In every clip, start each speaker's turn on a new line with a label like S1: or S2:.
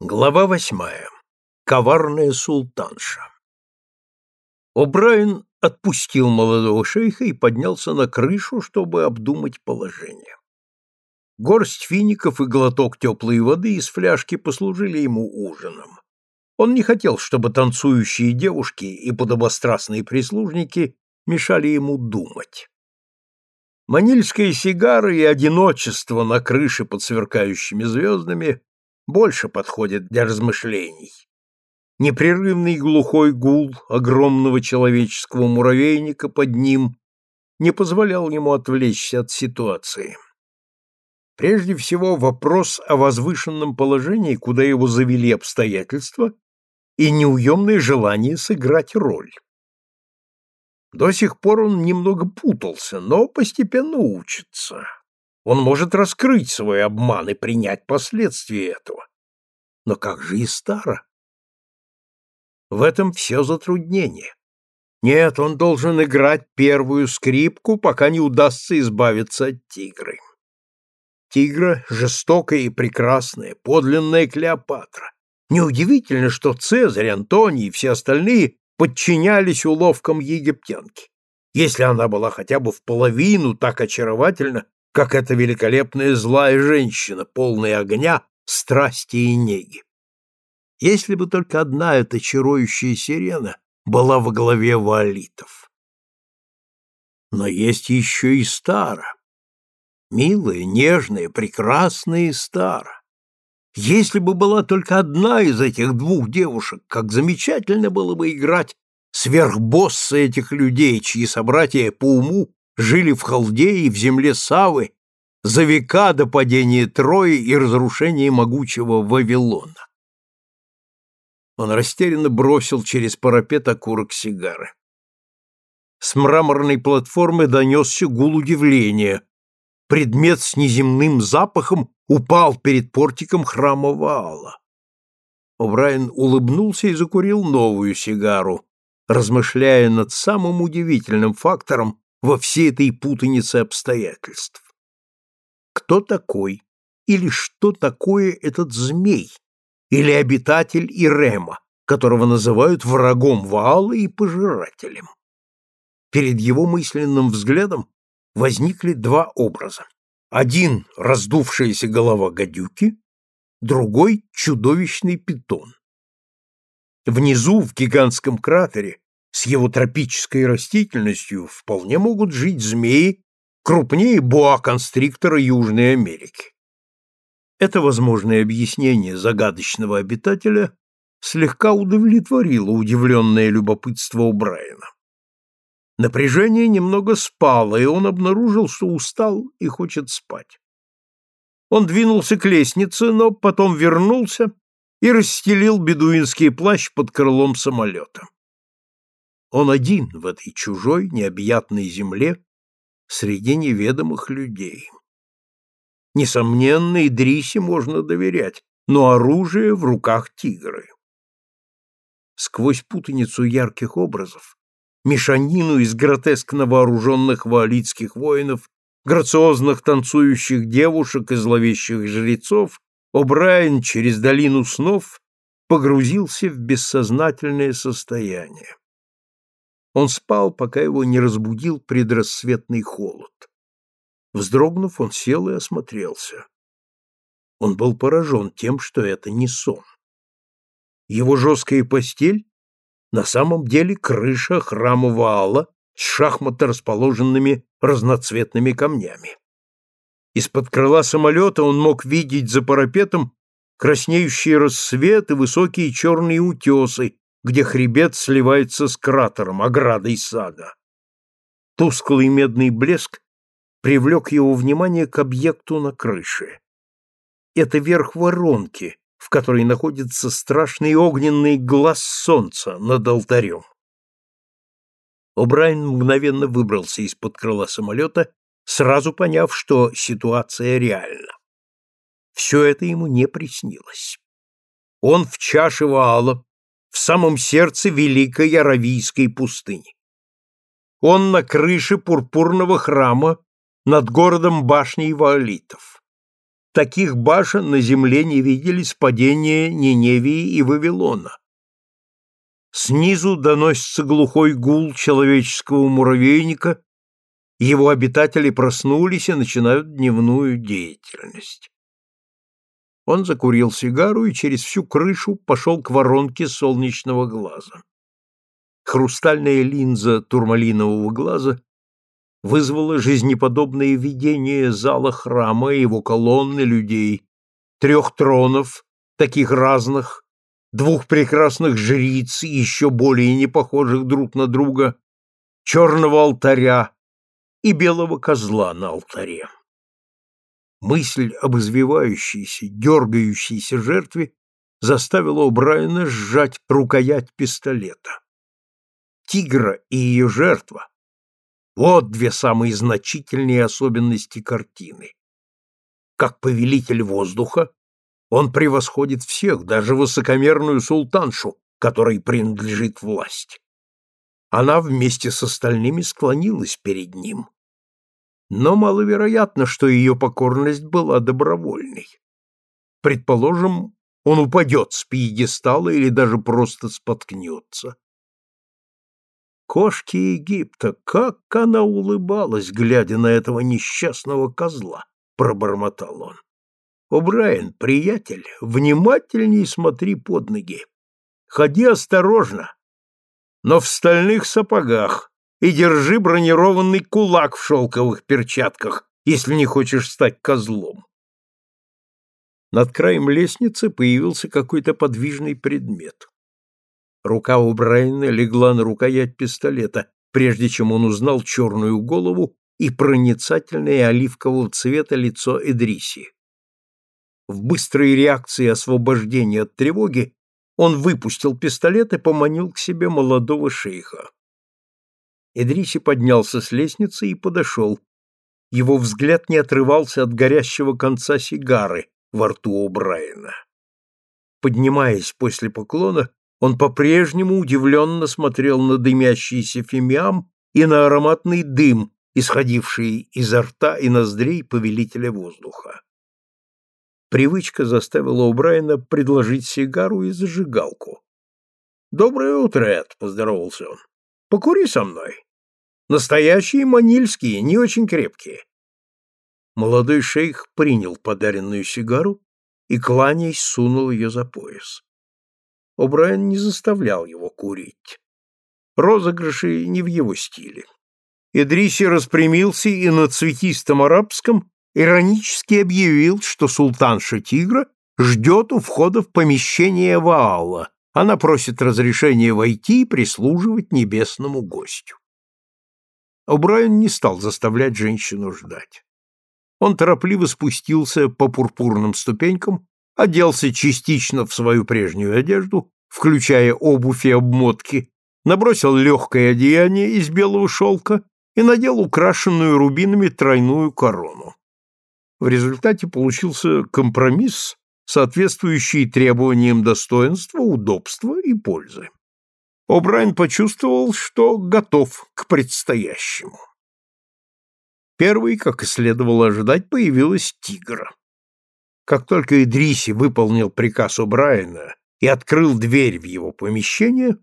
S1: Глава восьмая. Коварная султанша. О'Брайен отпустил молодого шейха и поднялся на крышу, чтобы обдумать положение. Горсть фиников и глоток теплой воды из фляжки послужили ему ужином. Он не хотел, чтобы танцующие девушки и подобострастные прислужники мешали ему думать. Манильская сигара и одиночество на крыше под сверкающими звездами больше подходит для размышлений. Непрерывный глухой гул огромного человеческого муравейника под ним не позволял ему отвлечься от ситуации. Прежде всего вопрос о возвышенном положении, куда его завели обстоятельства, и неуемное желание сыграть роль. До сих пор он немного путался, но постепенно учится. Он может раскрыть свой обман и принять последствия этого. Но как же и Стара? В этом все затруднение. Нет, он должен играть первую скрипку, пока не удастся избавиться от тигры. Тигра — жестокая и прекрасная, подлинная Клеопатра. Неудивительно, что Цезарь, Антоний и все остальные подчинялись уловкам египтянки. Если она была хотя бы в половину так очаровательна, как эта великолепная злая женщина, полная огня, страсти и неги. Если бы только одна эта чарующая сирена была во главе валитов. Но есть еще и Стара. Милая, нежная, прекрасная Стара. Если бы была только одна из этих двух девушек, как замечательно было бы играть сверхбосса этих людей, чьи собратья по уму жили в Халдее в земле Савы за века до падения Трои и разрушения могучего Вавилона. Он растерянно бросил через парапет окурок сигары. С мраморной платформы донесся гул удивления. Предмет с неземным запахом упал перед портиком храма Ваала. О'Брайен улыбнулся и закурил новую сигару, размышляя над самым удивительным фактором во всей этой путанице обстоятельств. Кто такой или что такое этот змей, или обитатель Ирема, которого называют врагом Ваала и пожирателем? Перед его мысленным взглядом возникли два образа. Один — раздувшаяся голова гадюки, другой — чудовищный питон. Внизу, в гигантском кратере, с его тропической растительностью, вполне могут жить змеи крупнее боа-констриктора Южной Америки. Это возможное объяснение загадочного обитателя слегка удовлетворило удивленное любопытство у Брайана. Напряжение немного спало, и он обнаружил, что устал и хочет спать. Он двинулся к лестнице, но потом вернулся и расстелил бедуинский плащ под крылом самолета. Он один в этой чужой, необъятной земле среди неведомых людей. Несомненно, Идрисе можно доверять, но оружие в руках тигры. Сквозь путаницу ярких образов мешанину из гротескно вооруженных ваалитских воинов, грациозных танцующих девушек и зловещих жрецов, О'Брайен через долину снов погрузился в бессознательное состояние. Он спал, пока его не разбудил предрассветный холод. Вздрогнув, он сел и осмотрелся. Он был поражен тем, что это не сон. Его жесткая постель на самом деле крыша храма Ваала с шахматно расположенными разноцветными камнями. Из-под крыла самолета он мог видеть за парапетом краснеющие рассветы, высокие черные утесы, где хребет сливается с кратером, оградой сада. Тусклый медный блеск привлек его внимание к объекту на крыше. Это верх воронки, в которой находится страшный огненный глаз солнца над алтарем. О'Брайен мгновенно выбрался из-под крыла самолета, сразу поняв, что ситуация реальна. Все это ему не приснилось. Он в чаше Ваала, в самом сердце великой Аравийской пустыни. Он на крыше пурпурного храма над городом башней Ваалитов. Таких башен на земле не видели с падения Ниневии и Вавилона. Снизу доносится глухой гул человеческого муравейника, его обитатели проснулись и начинают дневную деятельность. Он закурил сигару и через всю крышу пошел к воронке солнечного глаза. Хрустальная линза турмалинового глаза вызвало жизнеподобное видение зала храма и его колонны людей, трех тронов, таких разных, двух прекрасных жриц, еще более не похожих друг на друга, черного алтаря и белого козла на алтаре. Мысль об извивающейся, дергающейся жертве заставила О'Брайена сжать рукоять пистолета. Тигра и ее жертва вот две самые значительные особенности картины. Как повелитель воздуха, он превосходит всех, даже высокомерную султаншу, которой принадлежит власть. Она вместе с остальными склонилась перед ним. Но маловероятно, что ее покорность была добровольной. Предположим, он упадет с пьедестала или даже просто споткнется. Кошки Египта, как она улыбалась, глядя на этого несчастного козла, пробормотал он. О, Брайан, приятель, внимательней смотри под ноги. Ходи осторожно, но в стальных сапогах и держи бронированный кулак в шелковых перчатках, если не хочешь стать козлом. Над краем лестницы появился какой-то подвижный предмет. Рука у Брайана легла на рукоять пистолета, прежде чем он узнал черную голову и проницательное оливкового цвета лицо Эдриси. В быстрой реакции освобождения от тревоги он выпустил пистолет и поманил к себе молодого шейха. Эдриси поднялся с лестницы и подошел. Его взгляд не отрывался от горящего конца сигары во рту у Брайана. Поднимаясь после поклона, он по-прежнему удивленно смотрел на дымящийся фимиам и на ароматный дым, исходивший изо рта и ноздрей повелителя воздуха. Привычка заставила О'Брайена предложить сигару и зажигалку. «Доброе утро, Эд», — поздоровался он. «Покури со мной. Настоящие манильские, не очень крепкие». Молодой шейх принял подаренную сигару и, кланяясь, сунул ее за пояс. О'Брайен не заставлял его курить. Розыгрыши не в его стиле. Идриси распрямился и на цветистом арабском иронически объявил, что султанша Тигра ждет у входа в помещение Ваала. Она просит разрешения войти и прислуживать небесному гостю. О'Брайен не стал заставлять женщину ждать. Он торопливо спустился по пурпурным ступенькам оделся частично в свою прежнюю одежду, включая обувь и обмотки, набросил легкое одеяние из белого шелка и надел украшенную рубинами тройную корону. В результате получился компромисс, соответствующий требованиям достоинства, удобства и пользы. О'Брайен почувствовал, что готов к предстоящему. Первый, как и следовало ожидать, появилась тигра. Как только Идриси выполнил приказ О'Брайена и открыл дверь в его помещение,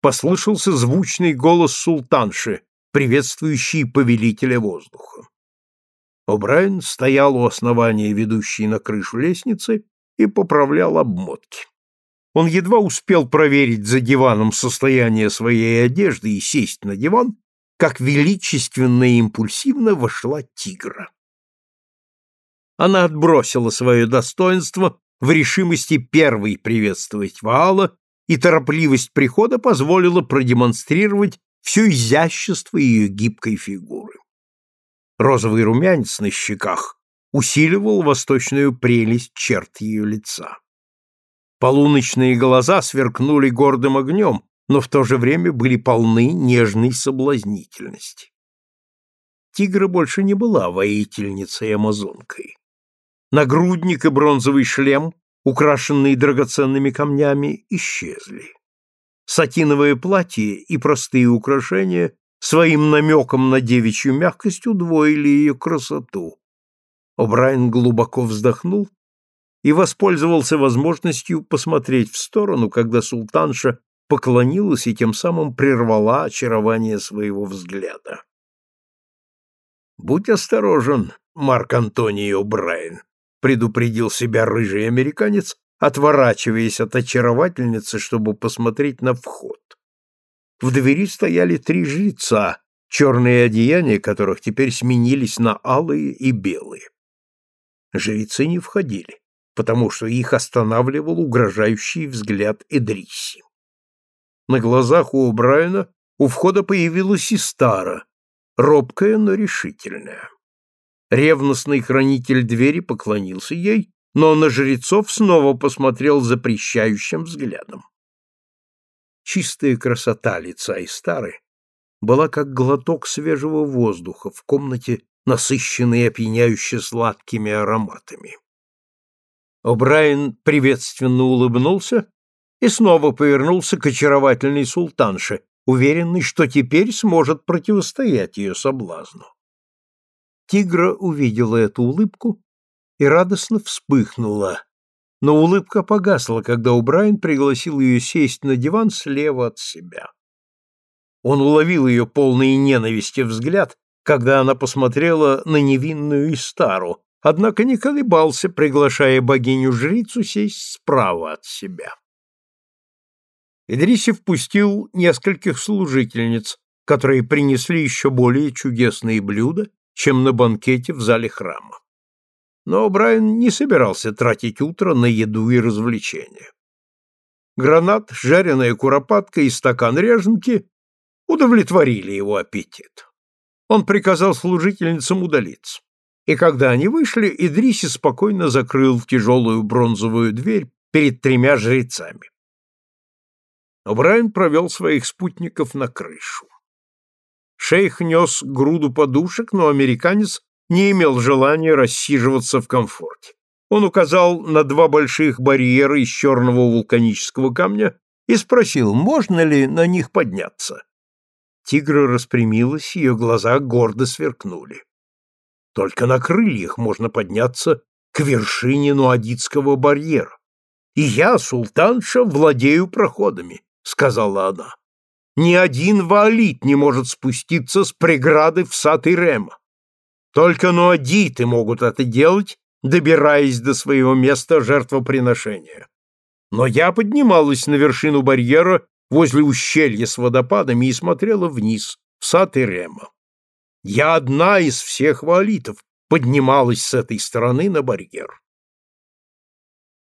S1: послышался звучный голос султанши, приветствующий повелителя воздуха. О'Брайен стоял у основания ведущей на крышу лестницы и поправлял обмотки. Он едва успел проверить за диваном состояние своей одежды и сесть на диван, как величественно и импульсивно вошла тигра. Она отбросила свое достоинство в решимости первой приветствовать Ваала, и торопливость прихода позволила продемонстрировать все изящество ее гибкой фигуры. Розовый румянец на щеках усиливал восточную прелесть черт ее лица. Полуночные глаза сверкнули гордым огнем, но в то же время были полны нежной соблазнительности. Тигра больше не была воительницей-амазонкой. Нагрудник и бронзовый шлем, украшенные драгоценными камнями, исчезли. Сатиновое платье и простые украшения своим намеком на девичью мягкость удвоили ее красоту. О'Брайен глубоко вздохнул и воспользовался возможностью посмотреть в сторону, когда султанша поклонилась и тем самым прервала очарование своего взгляда. «Будь осторожен, Марк Антонио Брайан», — предупредил себя рыжий американец, отворачиваясь от очаровательницы, чтобы посмотреть на вход. В двери стояли три жреца, черные одеяния которых теперь сменились на алые и белые. Жрецы не входили, потому что их останавливал угрожающий взгляд Эдрисси. На глазах у Брайана у входа появилась и Стара, робкая, но решительная. Ревностный хранитель двери поклонился ей, но на жрецов снова посмотрел запрещающим взглядом. Чистая красота лица и стары была как глоток свежего воздуха в комнате, насыщенной и опьяняюще сладкими ароматами. О'Брайен приветственно улыбнулся и снова повернулся к очаровательной султанше, уверенный, что теперь сможет противостоять ее соблазну. Тигра увидела эту улыбку и радостно вспыхнула, но улыбка погасла, когда Убрайан пригласил ее сесть на диван слева от себя. Он уловил ее полный ненависти взгляд, когда она посмотрела на невинную Истару, однако не колебался, приглашая богиню-жрицу сесть справа от себя. Идриси впустил нескольких служительниц, которые принесли еще более чудесные блюда, чем на банкете в зале храма. Но Брайан не собирался тратить утро на еду и развлечения. Гранат, жареная куропатка и стакан ряженки удовлетворили его аппетит. Он приказал служительницам удалиться. И когда они вышли, Идриси спокойно закрыл тяжелую бронзовую дверь перед тремя жрецами. Брайан провел своих спутников на крышу. Шейх нес груду подушек, но американец не имел желания рассиживаться в комфорте. Он указал на два больших барьера из черного вулканического камня и спросил, можно ли на них подняться. Тигра распрямилась, ее глаза гордо сверкнули. Только на крыльях можно подняться к вершине Нуадитского барьера. И я, султанша, владею проходами сказала она. Ни один ваалит не может спуститься с преграды в сад Ирема. Только нуадиты могут это делать, добираясь до своего места жертвоприношения. Но я поднималась на вершину барьера возле ущелья с водопадами и смотрела вниз, в сад Ирема. Я одна из всех ваалитов поднималась с этой стороны на барьер.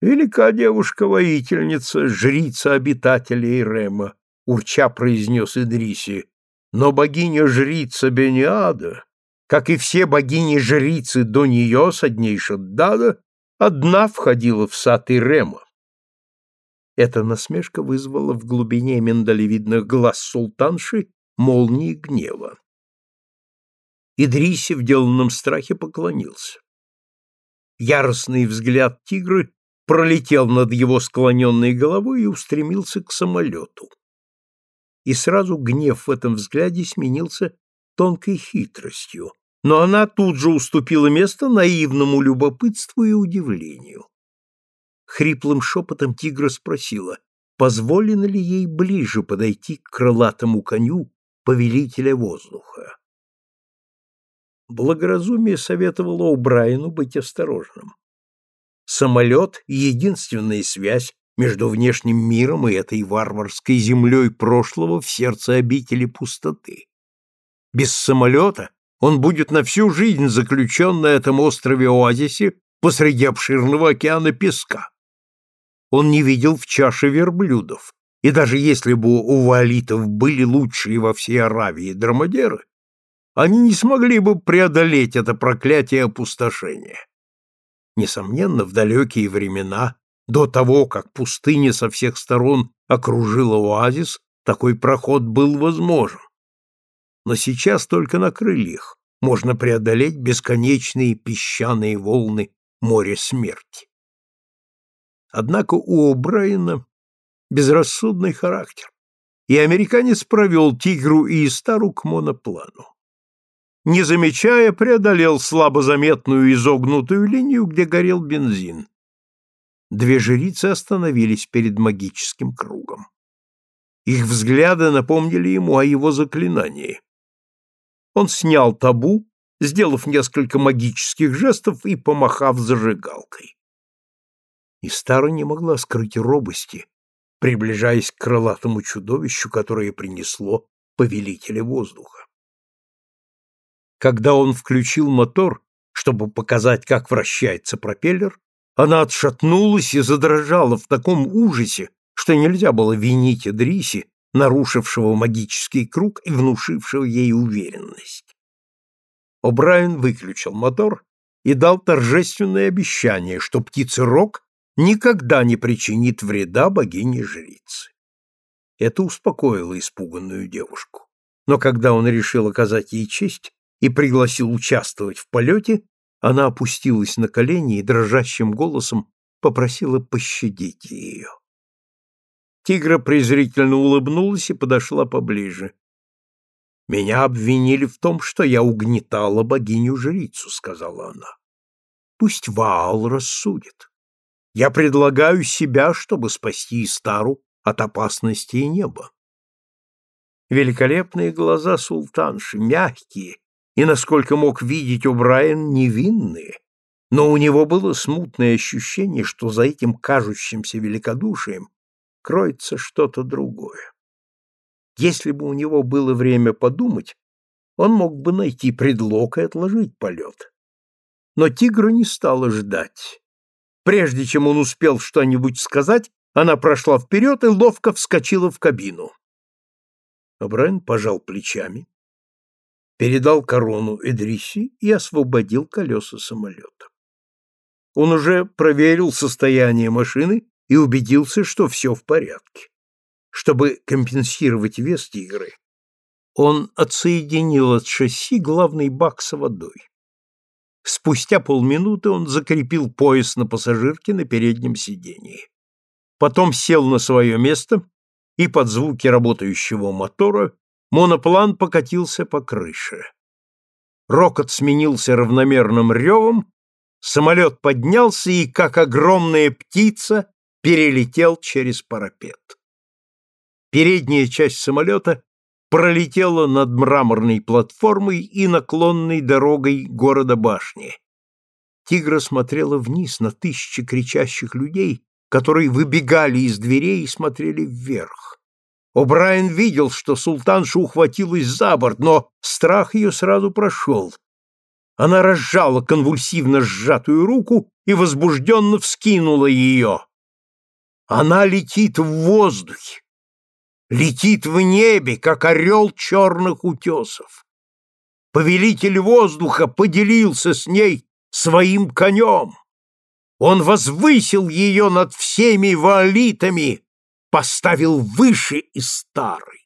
S1: Велика девушка-воительница, жрица обитателей Рема, урча произнес Идриси, но богиня-жрица Бениада, как и все богини-жрицы до нее со дней Шаддада, одна входила в сад Ирема. Эта насмешка вызвала в глубине миндалевидных глаз султанши молнии гнева. Идриси в деланном страхе поклонился. Яростный взгляд тигры пролетел над его склоненной головой и устремился к самолету. И сразу гнев в этом взгляде сменился тонкой хитростью, но она тут же уступила место наивному любопытству и удивлению. Хриплым шепотом тигра спросила, позволено ли ей ближе подойти к крылатому коню повелителя воздуха. Благоразумие советовало О'Брайену быть осторожным. Самолет — единственная связь между внешним миром и этой варварской землей прошлого в сердце обители пустоты. Без самолета он будет на всю жизнь заключен на этом острове-оазисе посреди обширного океана песка. Он не видел в чаше верблюдов, и даже если бы у валитов были лучшие во всей Аравии драмадеры, они не смогли бы преодолеть это проклятие опустошения. Несомненно, в далекие времена, до того, как пустыня со всех сторон окружила оазис, такой проход был возможен. Но сейчас только на крыльях можно преодолеть бесконечные песчаные волны моря смерти. Однако у О'Брайена безрассудный характер, и американец провел тигру и Истару к моноплану. Не замечая, преодолел слабо заметную изогнутую линию, где горел бензин. Две жрицы остановились перед магическим кругом. Их взгляды напомнили ему о его заклинании. Он снял табу, сделав несколько магических жестов и помахав зажигалкой. И Стара не могла скрыть робости, приближаясь к крылатому чудовищу, которое принесло повелителя воздуха. Когда он включил мотор, чтобы показать, как вращается пропеллер, она отшатнулась и задрожала в таком ужасе, что нельзя было винить Эдриси, нарушившего магический круг и внушившего ей уверенность. О'Брайен выключил мотор и дал торжественное обещание, что птица-рок никогда не причинит вреда богине-жрице. Это успокоило испуганную девушку. Но когда он решил оказать ей честь и пригласил участвовать в полете, она опустилась на колени и дрожащим голосом попросила пощадить ее. Тигра презрительно улыбнулась и подошла поближе. «Меня обвинили в том, что я угнетала богиню-жрицу», — сказала она. «Пусть Ваал рассудит. Я предлагаю себя, чтобы спасти Истару от опасности и неба». Великолепные глаза султанши, мягкие и, насколько мог видеть О'Брайен, невинные, но у него было смутное ощущение, что за этим кажущимся великодушием кроется что-то другое. Если бы у него было время подумать, он мог бы найти предлог и отложить полет. Но тигра не стала ждать. Прежде чем он успел что-нибудь сказать, она прошла вперед и ловко вскочила в кабину. Абрайн пожал плечами, передал корону Эдриси и освободил колеса самолета. Он уже проверил состояние машины и убедился, что все в порядке. Чтобы компенсировать вес тигры, он отсоединил от шасси главный бак с водой. Спустя полминуты он закрепил пояс на пассажирке на переднем сидении. Потом сел на свое место, и под звуки работающего мотора моноплан покатился по крыше. Рокот сменился равномерным ревом, самолет поднялся и, как огромная птица, перелетел через парапет. Передняя часть самолета пролетела над мраморной платформой и наклонной дорогой города башни. Тигра смотрела вниз на тысячи кричащих людей, которые выбегали из дверей и смотрели вверх. О'Брайен видел, что султанша ухватилась за борт, но страх ее сразу прошел. Она разжала конвульсивно сжатую руку и возбужденно вскинула ее. Она летит в воздухе, летит в небе, как орел черных утесов. Повелитель воздуха поделился с ней своим конем. Он возвысил ее над всеми ваолитами, поставил выше и старый.